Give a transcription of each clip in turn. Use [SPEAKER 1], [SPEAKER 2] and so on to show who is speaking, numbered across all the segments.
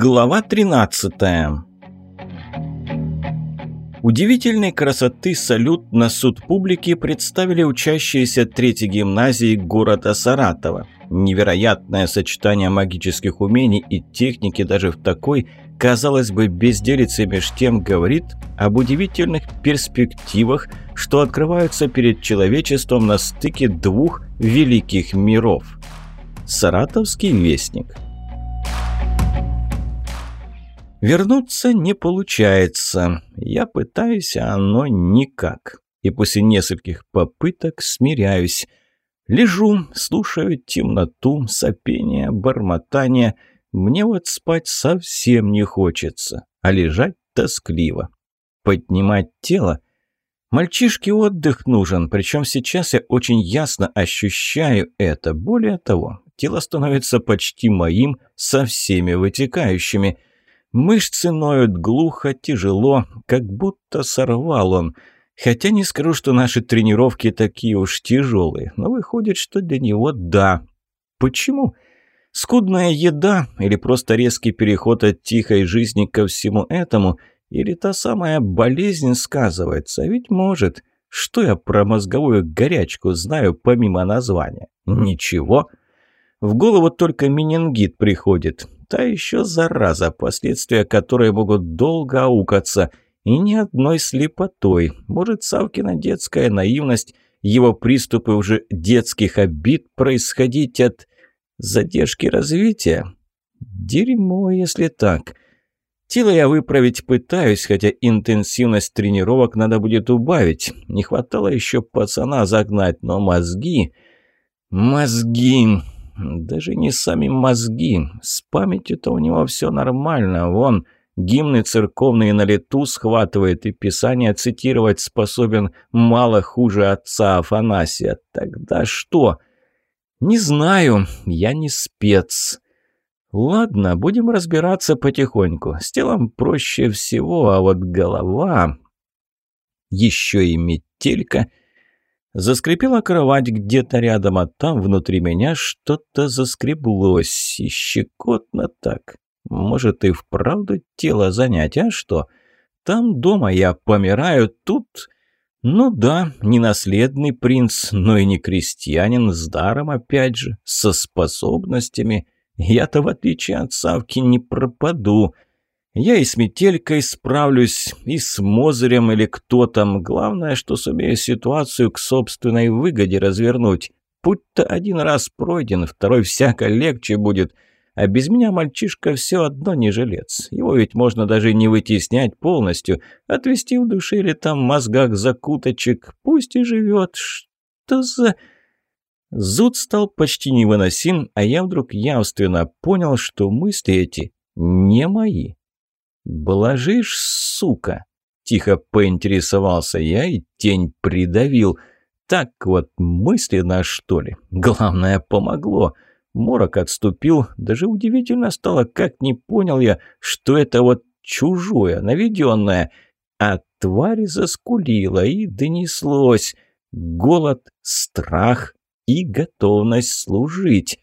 [SPEAKER 1] Глава 13 Удивительной красоты салют на суд публики представили учащиеся третьей гимназии города Саратова. Невероятное сочетание магических умений и техники даже в такой, казалось бы, безделице меж тем говорит об удивительных перспективах, что открываются перед человечеством на стыке двух великих миров. Саратовский вестник – Вернуться не получается. Я пытаюсь, а оно никак. И после нескольких попыток смиряюсь. Лежу, слушаю темноту, сопение, бормотание. Мне вот спать совсем не хочется, а лежать тоскливо. Поднимать тело? Мальчишке отдых нужен, причем сейчас я очень ясно ощущаю это. Более того, тело становится почти моим со всеми вытекающими – Мышцы ноют глухо, тяжело, как будто сорвал он. Хотя не скажу, что наши тренировки такие уж тяжелые, но выходит, что для него да. Почему? Скудная еда или просто резкий переход от тихой жизни ко всему этому, или та самая болезнь сказывается, ведь может. Что я про мозговую горячку знаю помимо названия? Ничего. В голову только менингит приходит. Та еще зараза, последствия которой могут долго аукаться. И ни одной слепотой. Может, Савкина детская наивность, его приступы уже детских обид происходить от задержки развития? Дерьмо, если так. Тело я выправить пытаюсь, хотя интенсивность тренировок надо будет убавить. Не хватало еще пацана загнать, но мозги... Мозги... Даже не сами мозги. С памятью-то у него все нормально. Вон, гимны церковные на лету схватывает и писание цитировать способен мало хуже отца Афанасия. Тогда что? Не знаю, я не спец. Ладно, будем разбираться потихоньку. С телом проще всего, а вот голова... Еще и метелька — Заскрипела кровать где-то рядом, а там внутри меня что-то заскреблось. И щекотно так. Может и вправду тело занять, а что? Там дома я помираю, тут... Ну да, не наследный принц, но и не крестьянин, с даром опять же, со способностями. Я-то, в отличие от Савки, не пропаду. Я и с метелькой справлюсь, и с Мозырем или кто там. Главное, что сумею ситуацию к собственной выгоде развернуть. Путь-то один раз пройден, второй всяко легче будет. А без меня мальчишка все одно не жилец. Его ведь можно даже не вытеснять полностью, отвести в душе или там мозгах закуточек. Пусть и живет. Что за... Зуд стал почти невыносим, а я вдруг явственно понял, что мысли эти не мои. «Блажишь, сука!» – тихо поинтересовался я и тень придавил. «Так вот мысленно, что ли? Главное, помогло!» Морок отступил, даже удивительно стало, как не понял я, что это вот чужое, наведенное. А тварь заскулила и донеслось. Голод, страх и готовность служить.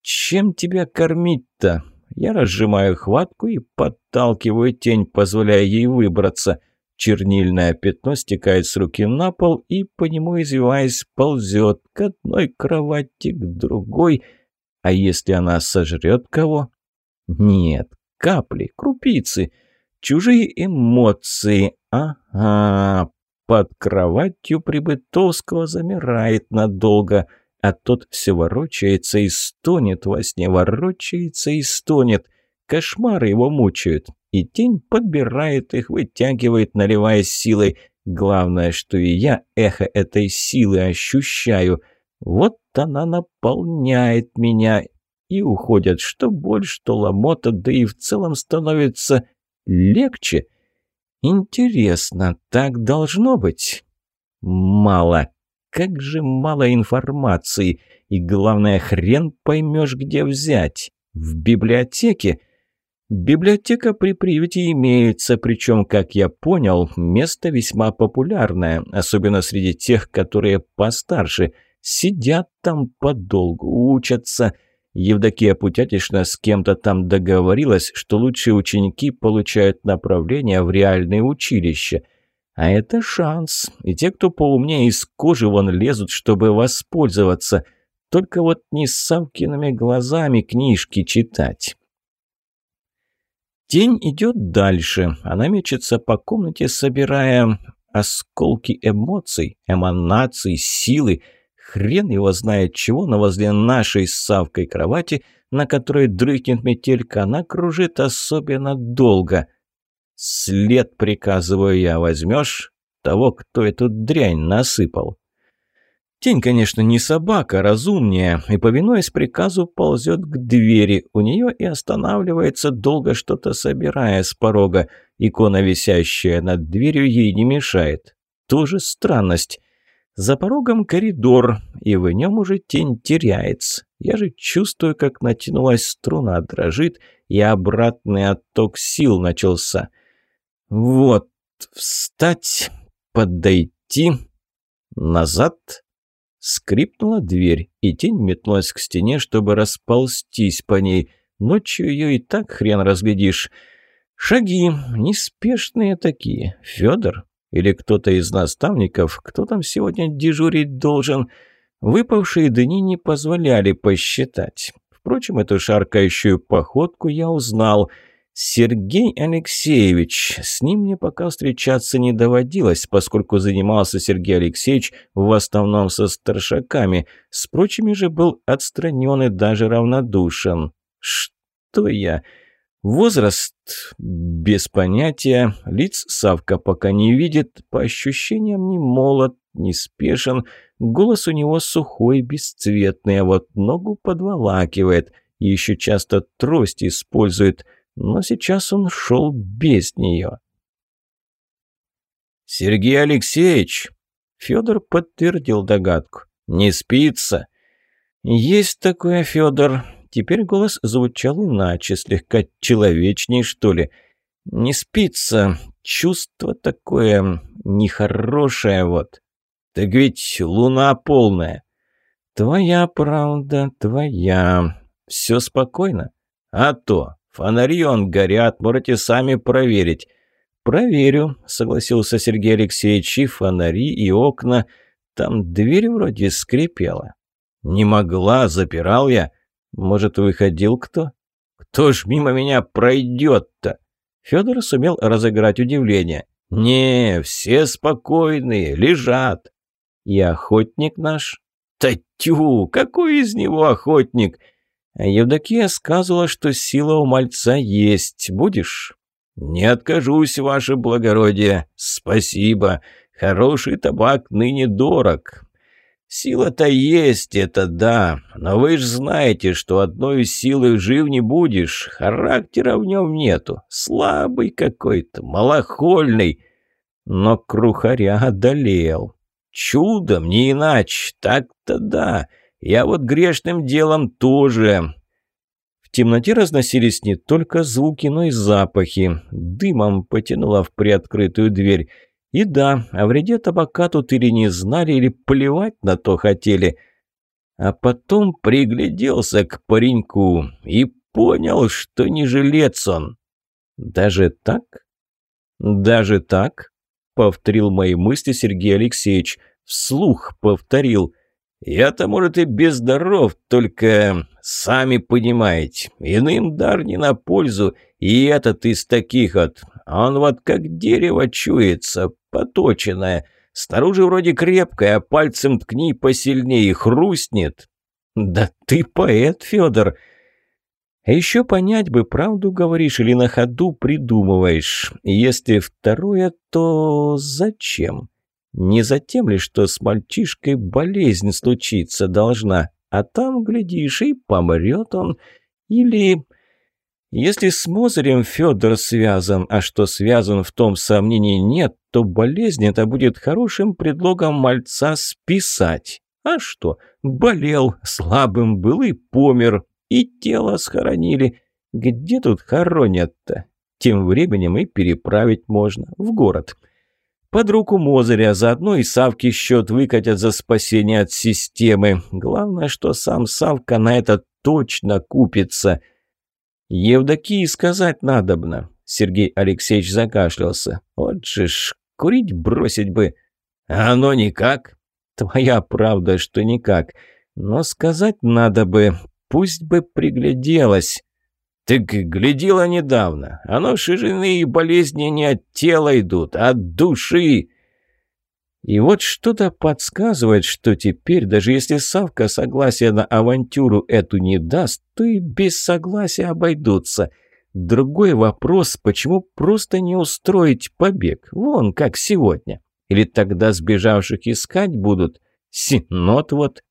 [SPEAKER 1] «Чем тебя кормить-то?» Я разжимаю хватку и подталкиваю тень, позволяя ей выбраться. Чернильное пятно стекает с руки на пол и, по нему извиваясь, ползет к одной кровати, к другой. А если она сожрет кого? Нет, капли, крупицы, чужие эмоции. Ага, под кроватью Прибытовского замирает надолго – а тот все ворочается и стонет во сне, ворочается и стонет. Кошмары его мучают, и тень подбирает их, вытягивает, наливаясь силой. Главное, что и я эхо этой силы ощущаю. Вот она наполняет меня, и уходят что боль, что ломота, да и в целом становится легче. Интересно, так должно быть? Мало как же мало информации. И главное, хрен поймешь, где взять. В библиотеке? Библиотека при приюте имеется, причем, как я понял, место весьма популярное, особенно среди тех, которые постарше. Сидят там подолгу, учатся. Евдокия Путятишна с кем-то там договорилась, что лучшие ученики получают направление в реальное училище. А это шанс, и те, кто поумнее из кожи вон лезут, чтобы воспользоваться. Только вот не с Савкиными глазами книжки читать. Тень идет дальше. Она мечется по комнате, собирая осколки эмоций, эманаций, силы. Хрен его знает чего, но возле нашей с Савкой кровати, на которой дрыхнет метелька, она кружит особенно долго. «След, приказываю я, возьмешь того, кто эту дрянь насыпал?» Тень, конечно, не собака, разумнее, и, повинуясь приказу, ползет к двери. У нее и останавливается, долго что-то собирая с порога. Икона, висящая над дверью, ей не мешает. Тоже странность. За порогом коридор, и в нем уже тень теряется. Я же чувствую, как натянулась струна, дрожит, и обратный отток сил начался. Вот, встать, подойти, назад Скрипнула дверь, и тень метнулась к стене, чтобы расползтись по ней. Ночью ее и так хрен разглядишь. Шаги неспешные такие. Федор или кто-то из наставников, кто там сегодня дежурить должен. Выпавшие дни не позволяли посчитать. Впрочем, эту шаркающую походку я узнал — Сергей Алексеевич. С ним мне пока встречаться не доводилось, поскольку занимался Сергей Алексеевич в основном со старшаками. С прочими же был отстранен и даже равнодушен. Что я? Возраст? Без понятия. Лиц Савка пока не видит. По ощущениям не молод, не спешен. Голос у него сухой, бесцветный, а вот ногу подволакивает. Еще часто трость использует – но сейчас он шел без нее. «Сергей Алексеевич!» Федор подтвердил догадку. «Не спится?» «Есть такое, Федор». Теперь голос звучал иначе, слегка человечней, что ли. «Не спится. Чувство такое нехорошее вот». «Так ведь луна полная». «Твоя правда, твоя. Все спокойно?» «А то. Фонари он горят, можете сами проверить». «Проверю», — согласился Сергей Алексеевич, и фонари, и окна. Там дверь вроде скрипела. «Не могла, запирал я. Может, выходил кто?» «Кто ж мимо меня пройдет-то?» Федор сумел разыграть удивление. «Не, все спокойные, лежат». «И охотник наш?» «Татю, какой из него охотник?» Евдокия сказала, что сила у мальца есть. Будешь? Не откажусь, ваше благородие. Спасибо. Хороший табак ныне дорог. Сила-то есть, это да. Но вы ж знаете, что одной силой жив не будешь. Характера в нем нету. Слабый какой-то, малохольный. Но крухаря одолел. Чудом, не иначе. Так-то да. Я вот грешным делом тоже. Темноте разносились не только звуки, но и запахи. Дымом потянуло в приоткрытую дверь. И да, о вреде табака тут или не знали, или плевать на то хотели. А потом пригляделся к пареньку и понял, что не жилец он. «Даже так?» «Даже так?» — повторил мои мысли Сергей Алексеевич. Вслух повторил. Я-то, может, и без даров, только сами понимаете, иным дар не на пользу, и этот из таких вот, он вот как дерево чуется, поточенное, снаружи вроде крепкое, а пальцем ткни посильнее, хрустнет. Да ты поэт, Федор. А еще понять бы, правду говоришь или на ходу придумываешь. Если второе, то зачем? Не за тем ли, что с мальчишкой болезнь случиться должна, а там, глядишь, и помрет он. Или... Если с Мозырем Федор связан, а что связан в том сомнений нет, то болезнь это будет хорошим предлогом мальца списать. А что, болел, слабым был и помер, и тело схоронили. Где тут хоронят-то? Тем временем и переправить можно в город под руку Мозыря, заодно и Савке счет выкатят за спасение от системы. Главное, что сам Савка на этот точно купится. Евдокии сказать надобно. Сергей Алексеевич закашлялся. Вот же ж, курить бросить бы. А оно никак. Твоя правда, что никак. Но сказать надо бы, пусть бы пригляделась. Так глядела недавно. Оно шижины и болезни не от тела идут, а от души. И вот что-то подсказывает, что теперь, даже если Савка согласия на авантюру эту не даст, то и без согласия обойдутся. Другой вопрос, почему просто не устроить побег, вон как сегодня. Или тогда сбежавших искать будут? Синод вот.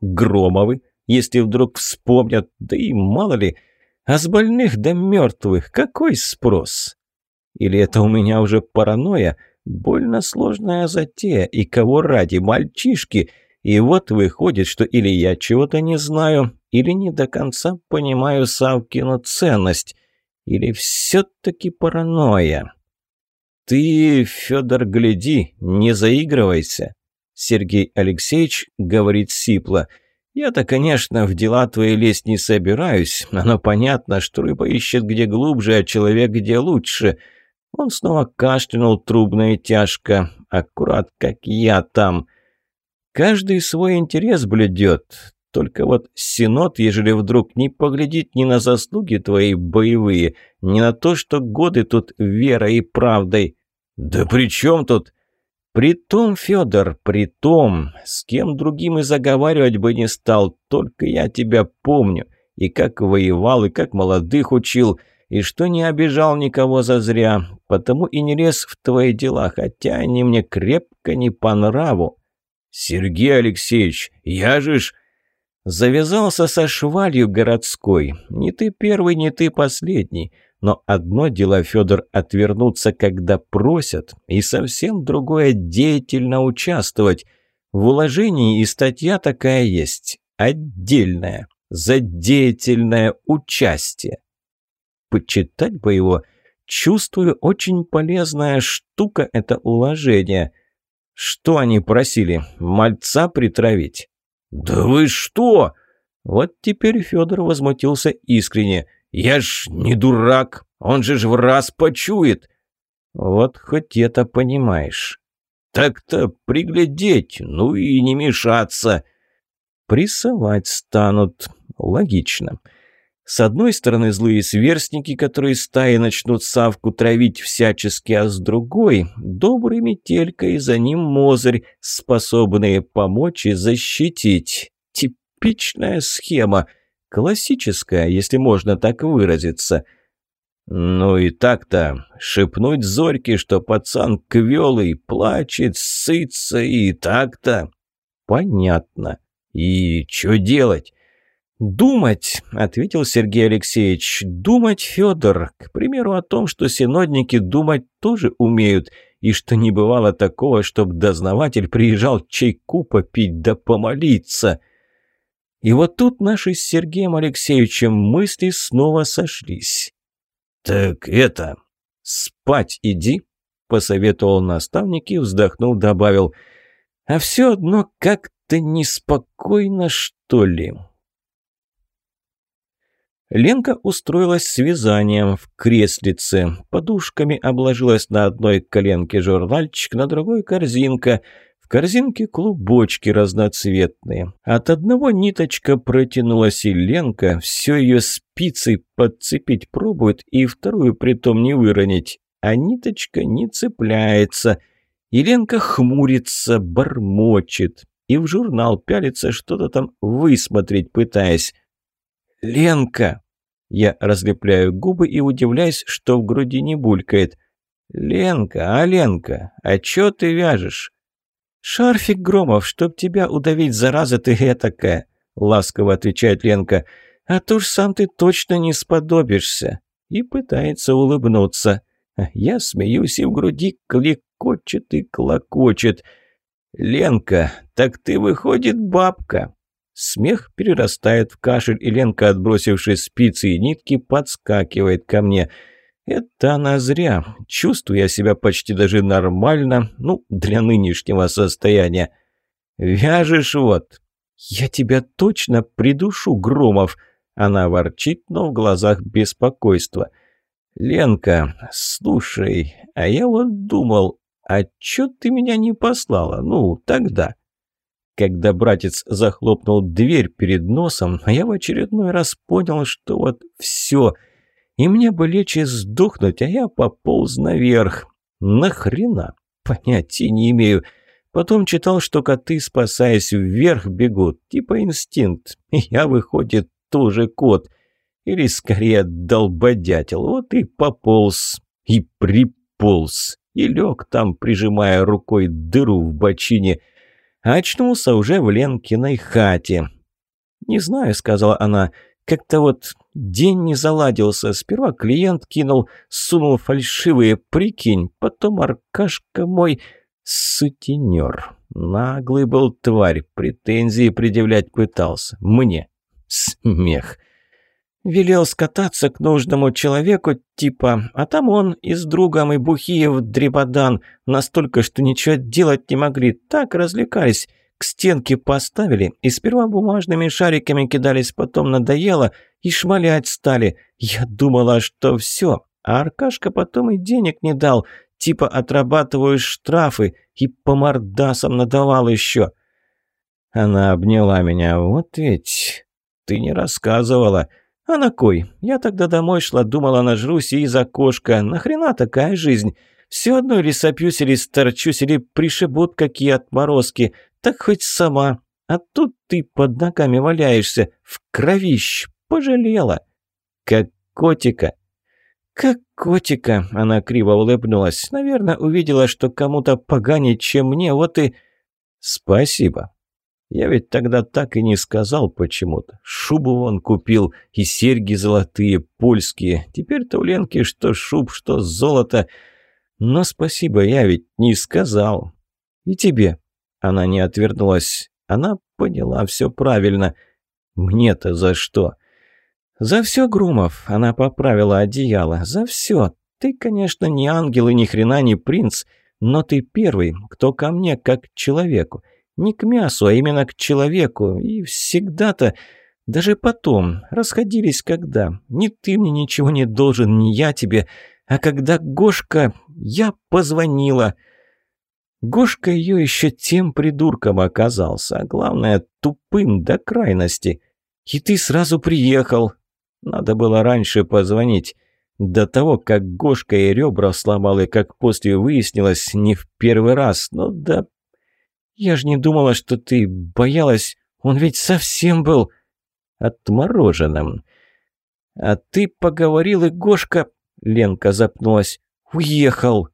[SPEAKER 1] Громовы, если вдруг вспомнят, да и мало ли, а с больных до мертвых какой спрос? Или это у меня уже паранойя? Больно сложная затея, и кого ради, мальчишки? И вот выходит, что или я чего-то не знаю, или не до конца понимаю Савкину ценность, или все-таки паранойя. «Ты, Федор, гляди, не заигрывайся!» Сергей Алексеевич говорит сипло. «Я-то, конечно, в дела твои лезть не собираюсь, но понятно, что рыба ищет где глубже, а человек где лучше». Он снова кашлянул трубно и тяжко, аккурат, как я там. Каждый свой интерес блюдет. Только вот Синод, ежели вдруг не поглядит ни на заслуги твои боевые, ни на то, что годы тут верой и правдой. Да при чем тут? При том, Федор, при том, с кем другим и заговаривать бы не стал, только я тебя помню. И как воевал, и как молодых учил, и что не обижал никого зазря, потому и не лез в твои дела, хотя они мне крепко не по нраву. Сергей Алексеевич, я же ж... Завязался со швалью городской. Не ты первый, не ты последний. Но одно дело, Федор, отвернуться, когда просят, и совсем другое – деятельно участвовать. В уложении и статья такая есть, отдельная, за деятельное участие. Почитать бы его, чувствую, очень полезная штука это уложение. Что они просили, мальца притравить? «Да вы что?» Вот теперь Федор возмутился искренне. «Я ж не дурак, он же ж в раз почует!» «Вот хоть это понимаешь». «Так-то приглядеть, ну и не мешаться!» «Прессовать станут. Логично». С одной стороны, злые сверстники, которые стаи начнут Савку травить всячески, а с другой – добрый метелька и за ним Мозырь, способные помочь и защитить. Типичная схема. Классическая, если можно так выразиться. Ну и так-то, шепнуть Зорьке, что пацан квелый, плачет, сытся и так-то. Понятно. И что делать? «Думать», — ответил Сергей Алексеевич, — «думать, Федор, к примеру, о том, что синодники думать тоже умеют, и что не бывало такого, чтобы дознаватель приезжал чайку попить да помолиться». И вот тут наши с Сергеем Алексеевичем мысли снова сошлись. «Так это, спать иди», — посоветовал наставник и, вздохнул, добавил, «а все одно как-то неспокойно, что ли». Ленка устроилась с вязанием в креслице. Подушками обложилась на одной коленке журнальчик, на другой корзинка. В корзинке клубочки разноцветные. От одного ниточка протянулась, и Ленка все ее спицей подцепить пробует и вторую притом не выронить. А ниточка не цепляется. И Ленка хмурится, бормочет. И в журнал пялится, что-то там высмотреть пытаясь. «Ленка!» Я разлепляю губы и удивляюсь, что в груди не булькает. «Ленка, а Ленка, а чё ты вяжешь?» «Шарфик Громов, чтоб тебя удавить, зараза ты этакая!» Ласково отвечает Ленка. «А то ж сам ты точно не сподобишься!» И пытается улыбнуться. Я смеюсь, и в груди клекочет и клокочет. «Ленка, так ты, выходит, бабка!» Смех перерастает в кашель, и Ленка, отбросившись спицы и нитки, подскакивает ко мне. Это она зря. Чувствую я себя почти даже нормально, ну, для нынешнего состояния. «Вяжешь вот». «Я тебя точно придушу, Громов!» Она ворчит, но в глазах беспокойство. «Ленка, слушай, а я вот думал, а чё ты меня не послала? Ну, тогда...» Когда братец захлопнул дверь перед носом, я в очередной раз понял, что вот все, и мне бы лечь и сдохнуть, а я пополз наверх. Нахрена? Понятия не имею. Потом читал, что коты, спасаясь вверх, бегут, типа инстинкт. Я, выходит, тоже кот. Или скорее долбодятел. Вот и пополз, и приполз, и лег там, прижимая рукой дыру в бочине – очнулся уже в Ленкиной хате. «Не знаю», — сказала она, — «как-то вот день не заладился. Сперва клиент кинул, сунул фальшивые, прикинь, потом Аркашка мой сутенер. Наглый был тварь, претензии предъявлять пытался. Мне. Смех. Велел скататься к нужному человеку, типа, а там он и с другом, и Бухиев дребодан, настолько, что ничего делать не могли, так развлекались. К стенке поставили, и сперва бумажными шариками кидались, потом надоело, и шмалять стали. Я думала, что все, а Аркашка потом и денег не дал, типа отрабатываю штрафы, и по мордасам надавал еще. Она обняла меня, вот ведь ты не рассказывала. «А на кой? Я тогда домой шла, думала, нажрусь и из окошка. Нахрена такая жизнь? Все одно или сопьюсь, или сторчусь, или пришибут какие отморозки. Так хоть сама. А тут ты под ногами валяешься, в кровищ. Пожалела. Как котика». «Как котика!» – она криво улыбнулась. «Наверное, увидела, что кому-то поганее, чем мне, вот и...» «Спасибо», я ведь тогда так и не сказал почему-то. Шубу вон купил, и серьги золотые, польские. Теперь-то у Ленки что шуб, что золото. Но спасибо, я ведь не сказал. И тебе. Она не отвернулась. Она поняла все правильно. Мне-то за что? За все, Грумов. Она поправила одеяло. За все. Ты, конечно, не ангел и ни хрена не принц, но ты первый, кто ко мне как к человеку. Не к мясу, а именно к человеку. И всегда-то, даже потом, расходились когда. Ни ты мне ничего не должен, ни я тебе. А когда Гошка... Я позвонила. Гошка ее еще тем придурком оказался, а главное, тупым до крайности. И ты сразу приехал. Надо было раньше позвонить. До того, как Гошка и ребра сломал, и как после выяснилось, не в первый раз. Но да «Я же не думала, что ты боялась. Он ведь совсем был отмороженным». «А ты поговорил, и Гошка...» Ленка запнулась. «Уехал!»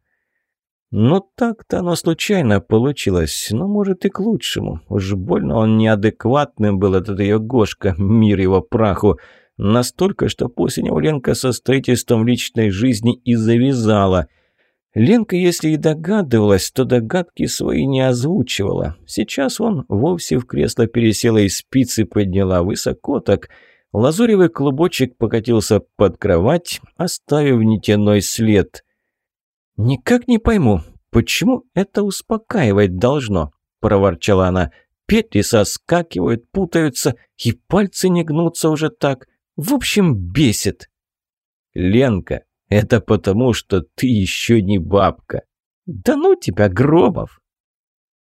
[SPEAKER 1] «Ну так-то оно случайно получилось, но может и к лучшему. Уж больно он неадекватным был, этот ее Гошка, мир его праху. Настолько, что после него Ленка со строительством личной жизни и завязала». Ленка, если и догадывалась, то догадки свои не озвучивала. Сейчас он вовсе в кресло пересела и спицы подняла высоко так. Лазуревый клубочек покатился под кровать, оставив нитяной след. «Никак не пойму, почему это успокаивать должно?» – проворчала она. «Петли соскакивают, путаются, и пальцы не гнутся уже так. В общем, бесит». «Ленка, это потому, что ты еще не бабка. Да ну тебя, Громов!